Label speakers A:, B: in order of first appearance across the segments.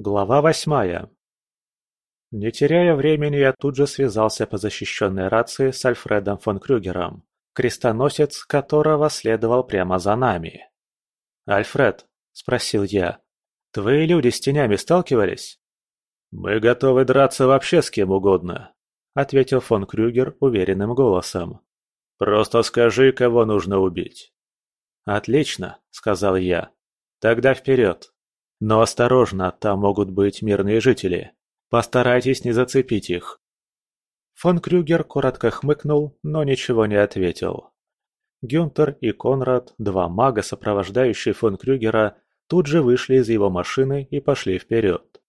A: Глава восьмая. Не теряя времени, я тут же связался по защищенной рации с Альфредом фон Крюгером, крестоносец которого следовал прямо за нами. «Альфред», — спросил я, — «твои люди с тенями сталкивались?» «Мы готовы драться вообще с кем угодно», — ответил фон Крюгер уверенным голосом. «Просто скажи, кого нужно убить». «Отлично», — сказал я. «Тогда вперед. Но осторожно, там могут быть мирные жители. Постарайтесь не зацепить их». Фон Крюгер коротко хмыкнул, но ничего не ответил. Гюнтер и Конрад, два мага, сопровождающие фон Крюгера, тут же вышли из его машины и пошли вперед.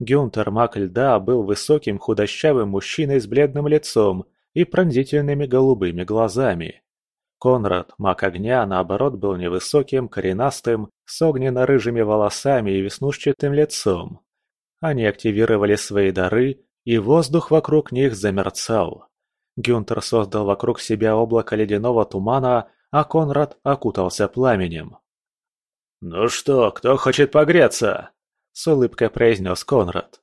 A: Гюнтер маг льда был высоким худощавым мужчиной с бледным лицом и пронзительными голубыми глазами. Конрад, маг огня, наоборот, был невысоким, коренастым, с огненно-рыжими волосами и веснушчатым лицом. Они активировали свои дары, и воздух вокруг них замерцал. Гюнтер создал вокруг себя облако ледяного тумана, а Конрад окутался пламенем. «Ну что, кто хочет погреться?» – с улыбкой произнес Конрад.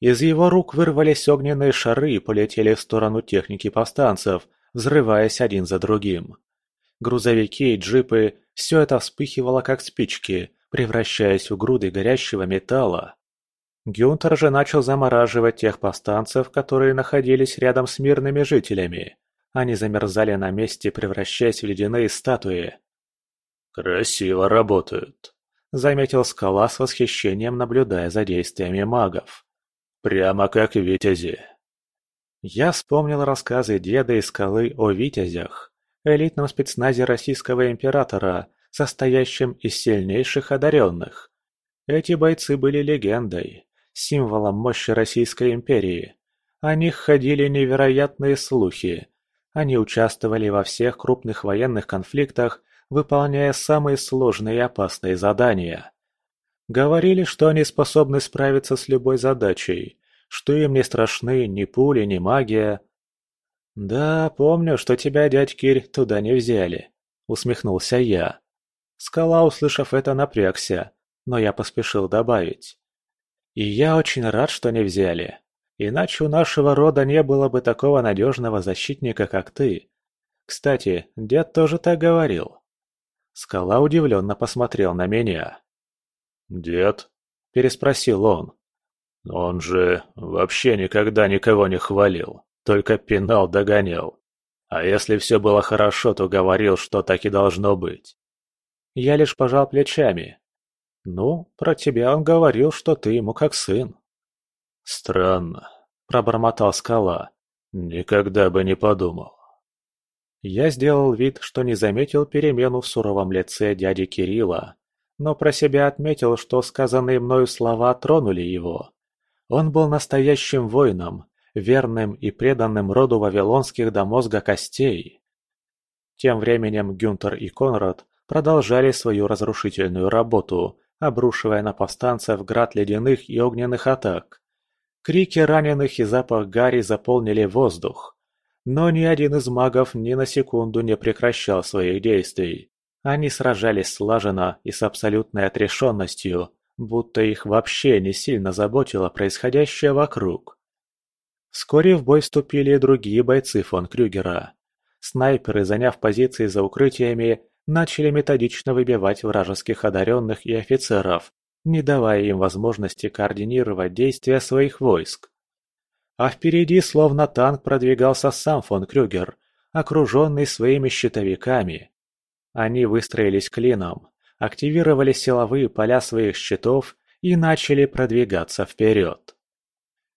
A: Из его рук вырвались огненные шары и полетели в сторону техники повстанцев – взрываясь один за другим. Грузовики и джипы – все это вспыхивало как спички, превращаясь в груды горящего металла. Гюнтер же начал замораживать тех повстанцев, которые находились рядом с мирными жителями. Они замерзали на месте, превращаясь в ледяные статуи. «Красиво работают», — заметил Скала с восхищением, наблюдая за действиями магов. «Прямо как витязи». Я вспомнил рассказы деда из скалы о «Витязях», элитном спецназе российского императора, состоящем из сильнейших одаренных. Эти бойцы были легендой, символом мощи Российской империи. О них ходили невероятные слухи. Они участвовали во всех крупных военных конфликтах, выполняя самые сложные и опасные задания. Говорили, что они способны справиться с любой задачей, что им не страшны ни пули, ни магия. «Да, помню, что тебя, дядь Кирь, туда не взяли», — усмехнулся я. Скала, услышав это, напрягся, но я поспешил добавить. «И я очень рад, что не взяли. Иначе у нашего рода не было бы такого надежного защитника, как ты. Кстати, дед тоже так говорил». Скала удивленно посмотрел на меня. «Дед?» – переспросил он. Он же вообще никогда никого не хвалил, только пинал догонял. А если все было хорошо, то говорил, что так и должно быть. Я лишь пожал плечами. Ну, про тебя он говорил, что ты ему как сын. Странно, пробормотал скала. Никогда бы не подумал. Я сделал вид, что не заметил перемену в суровом лице дяди Кирилла, но про себя отметил, что сказанные мною слова тронули его. Он был настоящим воином, верным и преданным роду вавилонских до мозга костей. Тем временем Гюнтер и Конрад продолжали свою разрушительную работу, обрушивая на повстанцев град ледяных и огненных атак. Крики раненых и запах гари заполнили воздух. Но ни один из магов ни на секунду не прекращал своих действий. Они сражались слаженно и с абсолютной отрешенностью, будто их вообще не сильно заботило происходящее вокруг. Вскоре в бой вступили и другие бойцы фон Крюгера. Снайперы, заняв позиции за укрытиями, начали методично выбивать вражеских одаренных и офицеров, не давая им возможности координировать действия своих войск. А впереди, словно танк, продвигался сам фон Крюгер, окруженный своими щитовиками. Они выстроились клином, активировали силовые поля своих щитов и начали продвигаться вперед.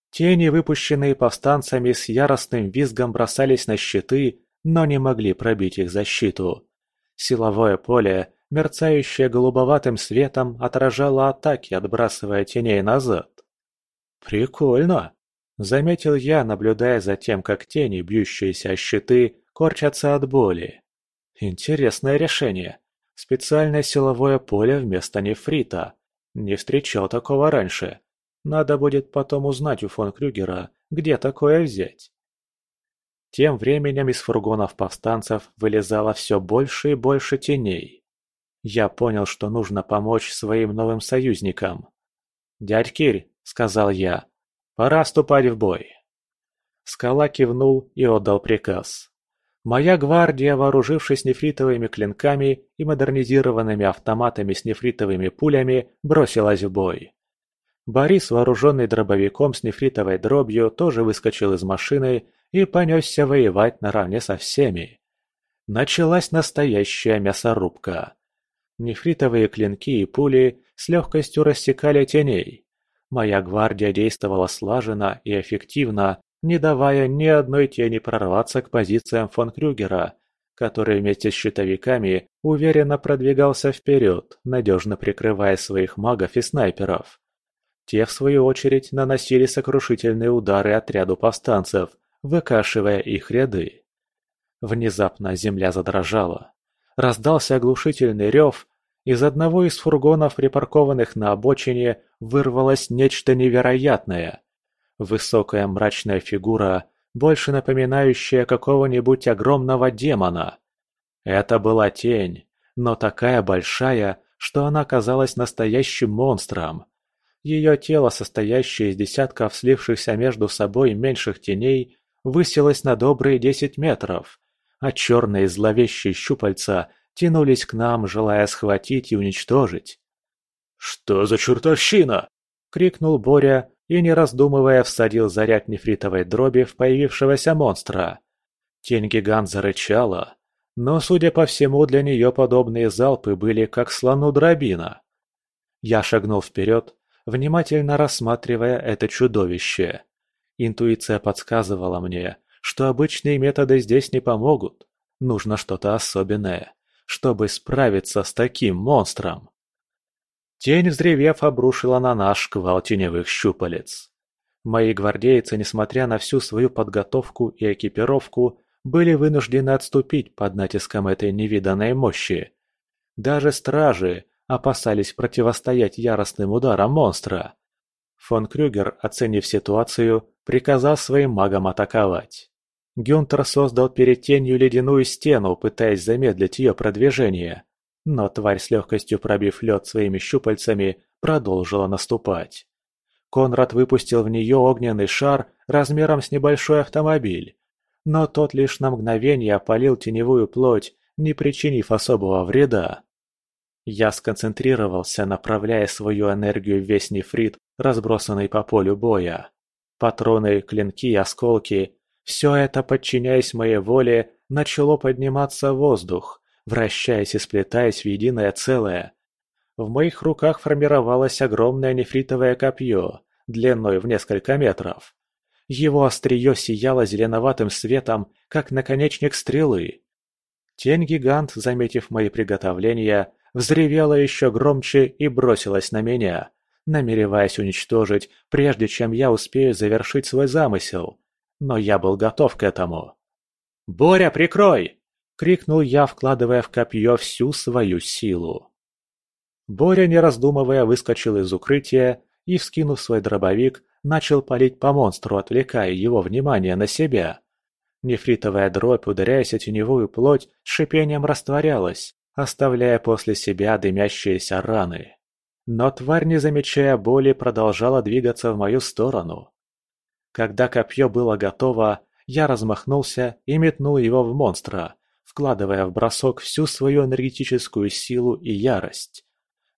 A: Тени, выпущенные повстанцами, с яростным визгом бросались на щиты, но не могли пробить их защиту. Силовое поле, мерцающее голубоватым светом, отражало атаки, отбрасывая теней назад. «Прикольно!» – заметил я, наблюдая за тем, как тени, бьющиеся о щиты, корчатся от боли. «Интересное решение. Специальное силовое поле вместо нефрита. Не встречал такого раньше. Надо будет потом узнать у фон Крюгера, где такое взять. Тем временем из фургонов повстанцев вылезало все больше и больше теней. Я понял, что нужно помочь своим новым союзникам. «Дядь Кирь», — сказал я, — «пора вступать в бой». Скала кивнул и отдал приказ. Моя гвардия, вооружившись нефритовыми клинками и модернизированными автоматами с нефритовыми пулями, бросилась в бой. Борис, вооруженный дробовиком с нефритовой дробью, тоже выскочил из машины и понесся воевать наравне со всеми. Началась настоящая мясорубка. Нефритовые клинки и пули с легкостью рассекали теней. Моя гвардия действовала слаженно и эффективно, не давая ни одной тени прорваться к позициям фон Крюгера, который вместе с щитовиками уверенно продвигался вперед, надежно прикрывая своих магов и снайперов. Те, в свою очередь, наносили сокрушительные удары отряду повстанцев, выкашивая их ряды. Внезапно земля задрожала. Раздался оглушительный рев, из одного из фургонов, припаркованных на обочине, вырвалось нечто невероятное. Высокая мрачная фигура, больше напоминающая какого-нибудь огромного демона. Это была тень, но такая большая, что она казалась настоящим монстром. Ее тело, состоящее из десятков слившихся между собой меньших теней, высилось на добрые десять метров, а черные зловещие щупальца тянулись к нам, желая схватить и уничтожить. «Что за чертовщина?» — крикнул Боря и, не раздумывая, всадил заряд нефритовой дроби в появившегося монстра. Тень-гигант зарычала, но, судя по всему, для нее подобные залпы были как слону дробина. Я шагнул вперед, внимательно рассматривая это чудовище. Интуиция подсказывала мне, что обычные методы здесь не помогут. Нужно что-то особенное, чтобы справиться с таким монстром. Тень, взревев, обрушила на наш шквал теневых щупалец. Мои гвардейцы, несмотря на всю свою подготовку и экипировку, были вынуждены отступить под натиском этой невиданной мощи. Даже стражи опасались противостоять яростным ударам монстра. Фон Крюгер, оценив ситуацию, приказал своим магам атаковать. Гюнтер создал перед тенью ледяную стену, пытаясь замедлить ее продвижение. Но тварь с легкостью пробив лед своими щупальцами, продолжила наступать. Конрад выпустил в нее огненный шар размером с небольшой автомобиль. Но тот лишь на мгновение опалил теневую плоть, не причинив особого вреда. Я сконцентрировался, направляя свою энергию в весь нефрит, разбросанный по полю боя. Патроны, клинки осколки – все это, подчиняясь моей воле, начало подниматься в воздух, вращаясь и сплетаясь в единое целое. В моих руках формировалось огромное нефритовое копье, длиной в несколько метров. Его острие сияло зеленоватым светом, как наконечник стрелы. Тень-гигант, заметив мои приготовления, взревела еще громче и бросилась на меня, намереваясь уничтожить, прежде чем я успею завершить свой замысел. Но я был готов к этому. «Боря, прикрой!» — крикнул я, вкладывая в копье всю свою силу. Боря, не раздумывая, выскочил из укрытия и, вскинув свой дробовик, начал палить по монстру, отвлекая его внимание на себя. Нефритовая дробь, ударяясь о теневую плоть, с шипением растворялась, оставляя после себя дымящиеся раны. Но тварь, не замечая боли, продолжала двигаться в мою сторону. Когда копье было готово, я размахнулся и метнул его в монстра, вкладывая в бросок всю свою энергетическую силу и ярость.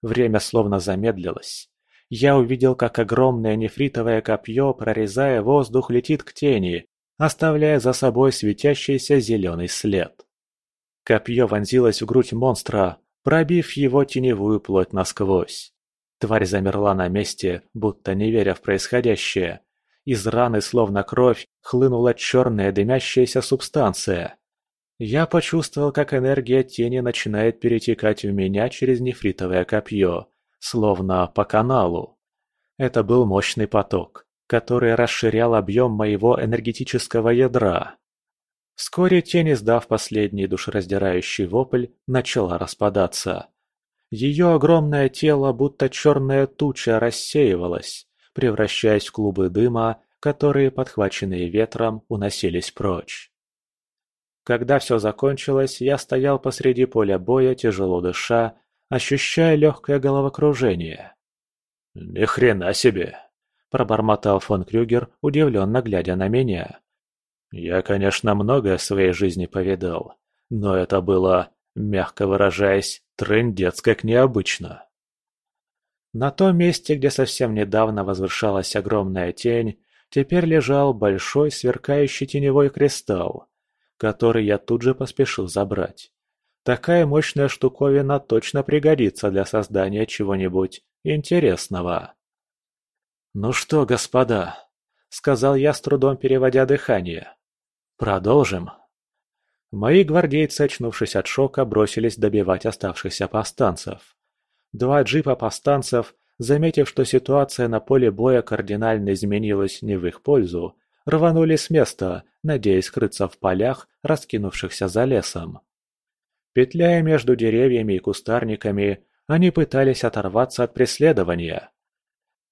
A: Время словно замедлилось. Я увидел, как огромное нефритовое копье, прорезая воздух, летит к тени, оставляя за собой светящийся зеленый след. Копье вонзилось в грудь монстра, пробив его теневую плоть насквозь. Тварь замерла на месте, будто не веря в происходящее. Из раны, словно кровь, хлынула черная дымящаяся субстанция. Я почувствовал, как энергия тени начинает перетекать в меня через нефритовое копье, словно по каналу. Это был мощный поток, который расширял объем моего энергетического ядра. Вскоре тень, издав последний душераздирающий вопль, начала распадаться. Ее огромное тело, будто черная туча, рассеивалось, превращаясь в клубы дыма, которые, подхваченные ветром, уносились прочь. Когда все закончилось, я стоял посреди поля боя, тяжело дыша, ощущая легкое головокружение. «Ни хрена себе!» – пробормотал фон Крюгер, удивленно глядя на меня. «Я, конечно, многое в своей жизни повидал, но это было, мягко выражаясь, трындец как необычно». На том месте, где совсем недавно возвышалась огромная тень, теперь лежал большой сверкающий теневой кристалл, который я тут же поспешил забрать. Такая мощная штуковина точно пригодится для создания чего-нибудь интересного. «Ну что, господа», — сказал я с трудом переводя дыхание, — «продолжим». Мои гвардейцы, очнувшись от шока, бросились добивать оставшихся повстанцев. Два джипа повстанцев, заметив, что ситуация на поле боя кардинально изменилась не в их пользу, рванули с места, надеясь скрыться в полях, раскинувшихся за лесом. Петляя между деревьями и кустарниками, они пытались оторваться от преследования.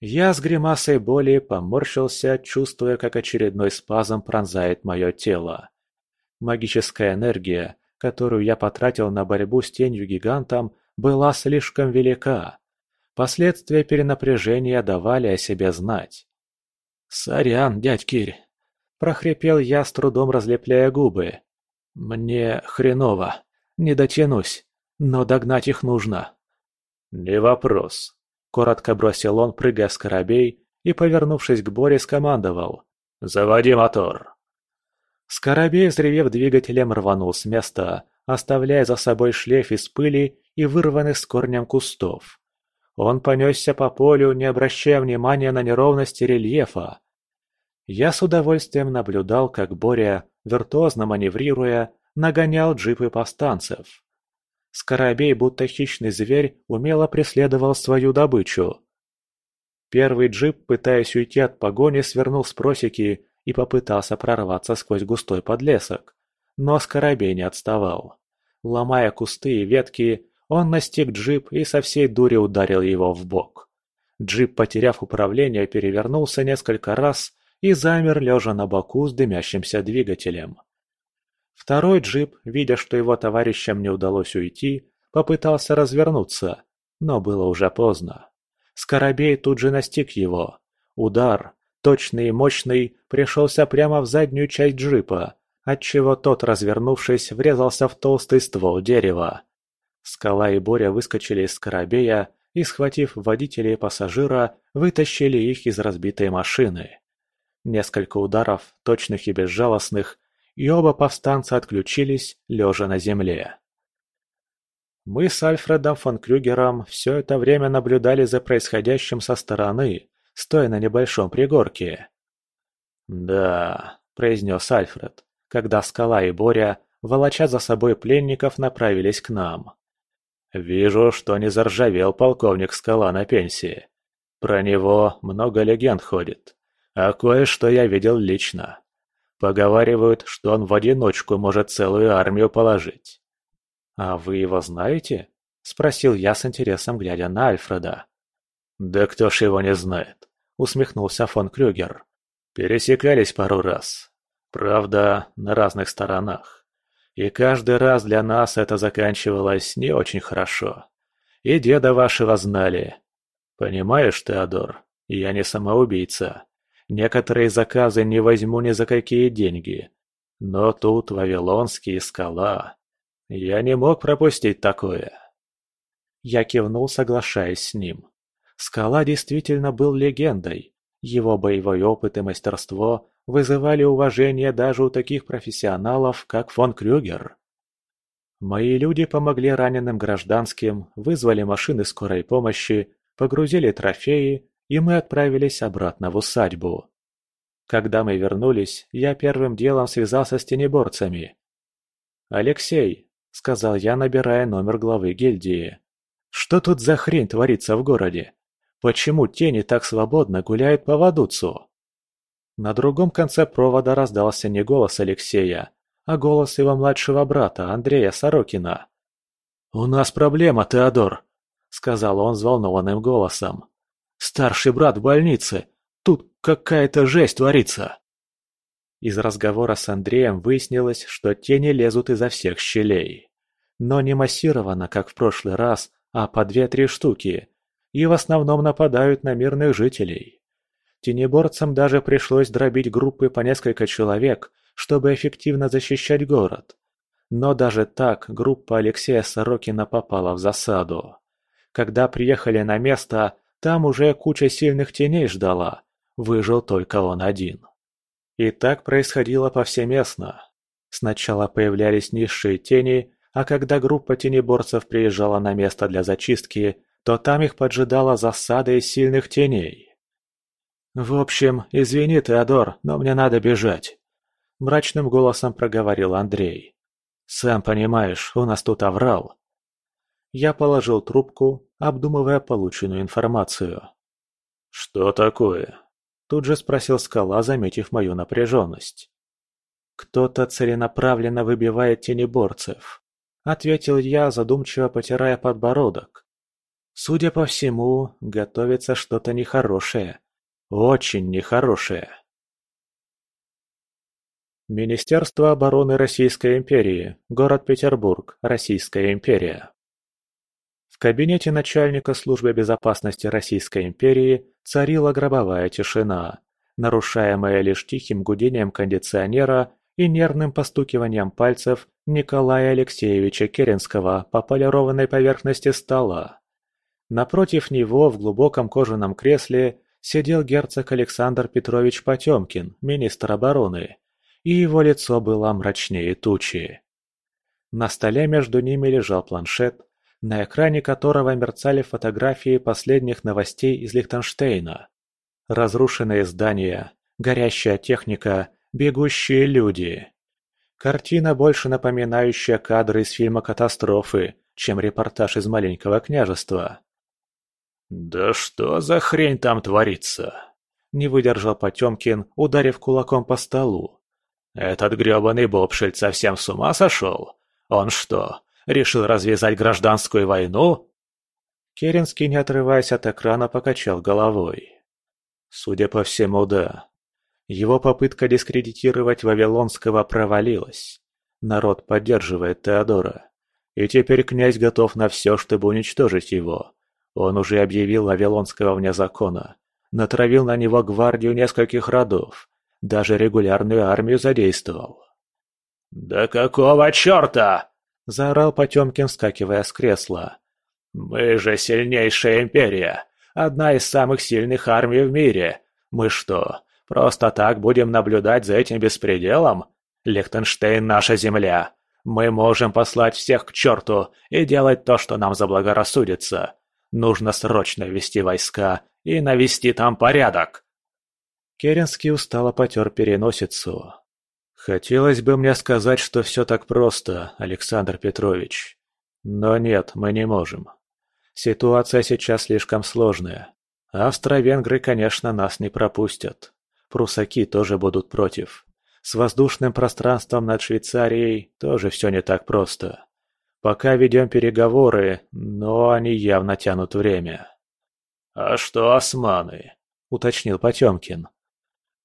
A: Я с гримасой боли поморщился, чувствуя, как очередной спазм пронзает мое тело. Магическая энергия, которую я потратил на борьбу с тенью-гигантом, была слишком велика. Последствия перенапряжения давали о себе знать. «Сорян, дядь Кирь!» – прохрипел я, с трудом разлепляя губы. «Мне хреново, не дотянусь, но догнать их нужно». «Не вопрос», – коротко бросил он, прыгая с корабей, и, повернувшись к Боре, скомандовал. «Заводи мотор!» Скоробей, взревев двигателем, рванул с места, оставляя за собой шлейф из пыли и вырванных с корнем кустов. Он понесся по полю, не обращая внимания на неровности рельефа. Я с удовольствием наблюдал, как Боря, виртуозно маневрируя, нагонял джипы повстанцев. Скоробей, будто хищный зверь, умело преследовал свою добычу. Первый джип, пытаясь уйти от погони, свернул с просеки и попытался прорваться сквозь густой подлесок. Но Скоробей не отставал. Ломая кусты и ветки, он настиг джип и со всей дури ударил его в бок. Джип, потеряв управление, перевернулся несколько раз и замер, лежа на боку с дымящимся двигателем. Второй джип, видя, что его товарищам не удалось уйти, попытался развернуться, но было уже поздно. Скоробей тут же настиг его. Удар, точный и мощный, пришелся прямо в заднюю часть джипа, отчего тот, развернувшись, врезался в толстый ствол дерева. Скала и Боря выскочили из Скоробея и, схватив водителя и пассажира, вытащили их из разбитой машины. Несколько ударов, точных и безжалостных, и оба повстанца отключились, лежа на земле. Мы с Альфредом фон Крюгером все это время наблюдали за происходящим со стороны, стоя на небольшом пригорке. «Да», — произнес Альфред, когда Скала и Боря, волоча за собой пленников, направились к нам. «Вижу, что не заржавел полковник Скала на пенсии. Про него много легенд ходит, а кое-что я видел лично. Поговаривают, что он в одиночку может целую армию положить». «А вы его знаете?» – спросил я с интересом, глядя на Альфреда. «Да кто ж его не знает?» – усмехнулся фон Крюгер. «Пересекались пару раз. Правда, на разных сторонах. И каждый раз для нас это заканчивалось не очень хорошо. И деда вашего знали. Понимаешь, Теодор, я не самоубийца. Некоторые заказы не возьму ни за какие деньги. Но тут Вавилонский скала. Я не мог пропустить такое. Я кивнул, соглашаясь с ним. Скала действительно был легендой. Его боевой опыт и мастерство вызывали уважение даже у таких профессионалов, как фон Крюгер. Мои люди помогли раненым гражданским, вызвали машины скорой помощи, погрузили трофеи, и мы отправились обратно в усадьбу. Когда мы вернулись, я первым делом связался с тенеборцами. «Алексей», — сказал я, набирая номер главы гильдии, — «что тут за хрень творится в городе? Почему тени так свободно гуляют по Вадуцу?» На другом конце провода раздался не голос Алексея, а голос его младшего брата Андрея Сорокина. «У нас проблема, Теодор», — сказал он взволнованным голосом. «Старший брат в больнице. Тут какая-то жесть творится». Из разговора с Андреем выяснилось, что тени лезут изо всех щелей. Но не массированно, как в прошлый раз, а по две-три штуки. и в основном нападают на мирных жителей. Тенеборцам даже пришлось дробить группы по несколько человек, чтобы эффективно защищать город. Но даже так группа Алексея Сорокина попала в засаду. Когда приехали на место, там уже куча сильных теней ждала, выжил только он один. И так происходило повсеместно. Сначала появлялись низшие тени, а когда группа тенеборцев приезжала на место для зачистки, то там их поджидала засада из сильных теней. «В общем, извини, Теодор, но мне надо бежать», – мрачным голосом проговорил Андрей. «Сам понимаешь, у нас тут оврал». Я положил трубку, обдумывая полученную информацию. «Что такое?» – тут же спросил скала, заметив мою напряженность. «Кто-то целенаправленно выбивает тенеборцев», – ответил я, задумчиво потирая подбородок. «Судя по всему, готовится что-то нехорошее. Очень нехорошее». Министерство обороны Российской империи, город Петербург, Российская империя. В кабинете начальника службы безопасности Российской империи царила гробовая тишина, нарушаемая лишь тихим гудением кондиционера и нервным постукиванием пальцев Николая Алексеевича Керенского по полированной поверхности стола. Напротив него в глубоком кожаном кресле сидел герцог Александр Петрович Потемкин, министр обороны, и его лицо было мрачнее тучи. На столе между ними лежал планшет, на экране которого мерцали фотографии последних новостей из Лихтенштейна. Разрушенные здания, горящая техника, бегущие люди. Картина, больше напоминающая кадры из фильма «Катастрофы», чем репортаж из маленького княжества. «Да что за хрень там творится?» – не выдержал Потемкин, ударив кулаком по столу. Этот грёбаный Бобшильд совсем с ума сошел? Он что, решил развязать гражданскую войну?» Керенский, не отрываясь от экрана, покачал головой. Судя по всему, да. Его попытка дискредитировать Вавилонского провалилась. Народ поддерживает Теодора. И теперь князь готов на все, чтобы уничтожить его. Он уже объявил Вавилонского вне закона. Натравил на него гвардию нескольких родов. Даже регулярную армию задействовал. «Да какого черта?» – заорал Потемкин, вскакивая с кресла. «Мы же сильнейшая империя, одна из самых сильных армий в мире. Мы что, просто так будем наблюдать за этим беспределом? Лихтенштейн – наша земля. Мы можем послать всех к черту и делать то, что нам заблагорассудится. Нужно срочно ввести войска и навести там порядок. Керенский устало потер переносицу. «Хотелось бы мне сказать, что все так просто, Александр Петрович. Но нет, мы не можем. Ситуация сейчас слишком сложная. Австро-венгры, конечно, нас не пропустят. Прусаки тоже будут против. С воздушным пространством над Швейцарией тоже все не так просто. Пока ведем переговоры, но они явно тянут время». «А что османы?» – уточнил Потемкин.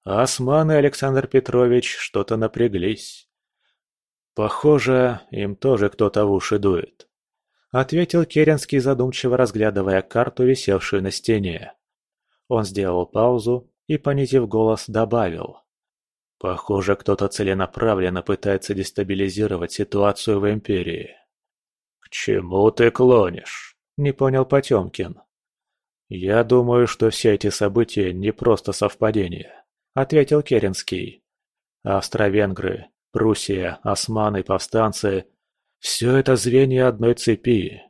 A: Осман и Александр Петрович что-то напряглись. «Похоже, им тоже кто-то в уши дует», — ответил Керенский, задумчиво разглядывая карту, висевшую на стене. Он сделал паузу и, понизив голос, добавил. «Похоже, кто-то целенаправленно пытается дестабилизировать ситуацию в Империи». «К чему ты клонишь?» — не понял Потемкин. «Я думаю, что все эти события не просто совпадение. – ответил Керенский. «Австро-венгры, Пруссия, османы, повстанцы – все это звенья одной цепи.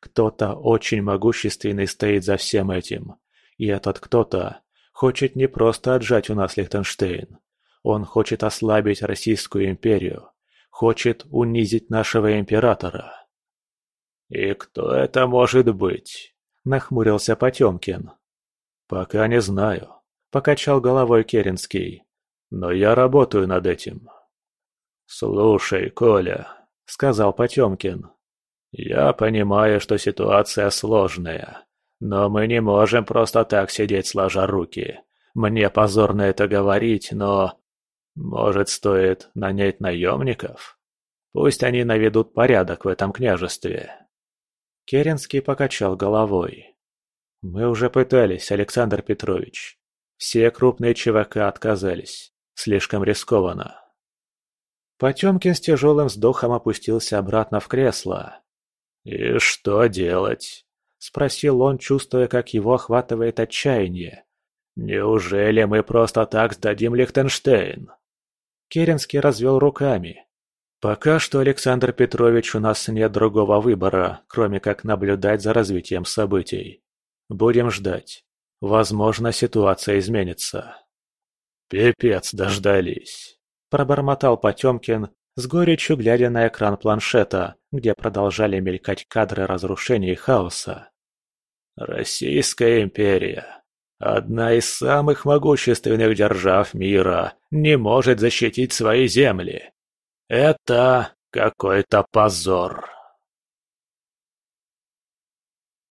A: Кто-то очень могущественный стоит за всем этим. И этот кто-то хочет не просто отжать у нас Лихтенштейн. Он хочет ослабить Российскую империю, хочет унизить нашего императора». «И кто это может быть?» – нахмурился Потемкин. «Пока не знаю. – покачал головой Керенский. «Но я работаю над этим». «Слушай, Коля», – сказал Потемкин. «Я понимаю, что ситуация сложная, но мы не можем просто так сидеть сложа руки. Мне позорно это говорить, но... Может, стоит нанять наемников? Пусть они наведут порядок в этом княжестве». Керенский покачал головой. Мы уже пытались, Александр Петрович. Все крупные ЧВК отказались. Слишком рискованно. Потемкин с тяжелым вздохом опустился обратно в кресло. «И что делать?» – спросил он, чувствуя, как его охватывает отчаяние. «Неужели мы просто так сдадим Лихтенштейн?» Керенский развел руками. «Пока что, Александр Петрович, у нас нет другого выбора, кроме как наблюдать за развитием событий. Будем ждать. Возможно, ситуация изменится». «Пипец дождались», – пробормотал Потемкин, с горечью глядя на экран планшета, где продолжали мелькать кадры разрушения и хаоса. «Российская империя, одна из самых могущественных держав мира, не может защитить свои земли. Это какой-то позор».